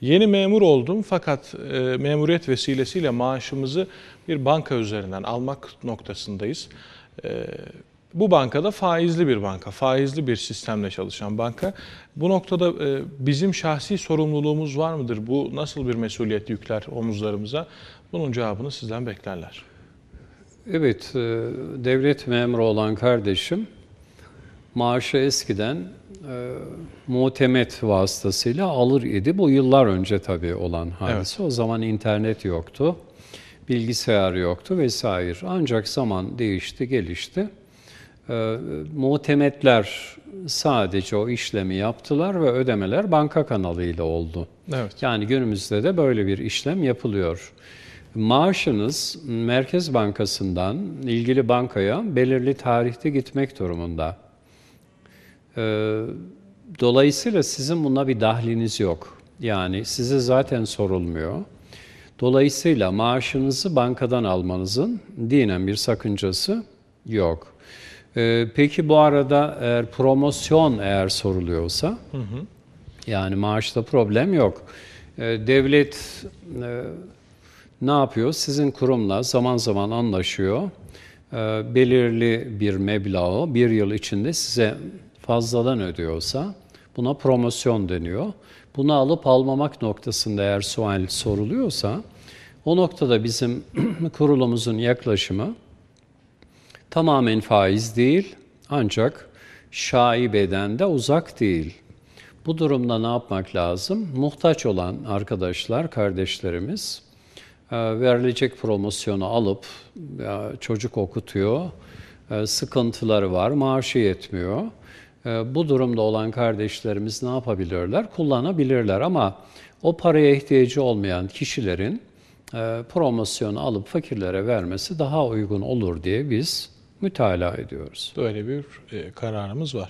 Yeni memur oldum fakat e, memuriyet vesilesiyle maaşımızı bir banka üzerinden almak noktasındayız. E, bu bankada faizli bir banka, faizli bir sistemle çalışan banka. Bu noktada e, bizim şahsi sorumluluğumuz var mıdır? Bu nasıl bir mesuliyet yükler omuzlarımıza? Bunun cevabını sizden beklerler. Evet, e, devlet memuru olan kardeşim maaşı eskiden e, muhtemet vasıtasıyla alır idi. Bu yıllar önce tabii olan hadise. Evet. O zaman internet yoktu, bilgisayar yoktu vesaire. Ancak zaman değişti, gelişti. E, muhtemetler sadece o işlemi yaptılar ve ödemeler banka kanalıyla oldu. Evet. Yani günümüzde de böyle bir işlem yapılıyor. Maaşınız Merkez Bankası'ndan ilgili bankaya belirli tarihte gitmek durumunda. Ee, dolayısıyla sizin buna bir dahliniz yok. Yani size zaten sorulmuyor. Dolayısıyla maaşınızı bankadan almanızın dinen bir sakıncası yok. Ee, peki bu arada eğer promosyon eğer soruluyorsa, hı hı. yani maaşta problem yok. Ee, devlet e, ne yapıyor? Sizin kurumla zaman zaman anlaşıyor. Ee, belirli bir meblağı bir yıl içinde size fazladan ödüyorsa buna promosyon deniyor. Bunu alıp almamak noktasında eğer sual soruluyorsa o noktada bizim kurulumuzun yaklaşımı tamamen faiz değil ancak şaibeden de uzak değil. Bu durumda ne yapmak lazım? Muhtaç olan arkadaşlar, kardeşlerimiz e, verilecek promosyonu alıp çocuk okutuyor, e, sıkıntıları var, maaşı yetmiyor. E, bu durumda olan kardeşlerimiz ne yapabilirler? Kullanabilirler ama o paraya ihtiyacı olmayan kişilerin promosyonu alıp fakirlere vermesi daha uygun olur diye biz mütalaa ediyoruz. Böyle bir kararımız var.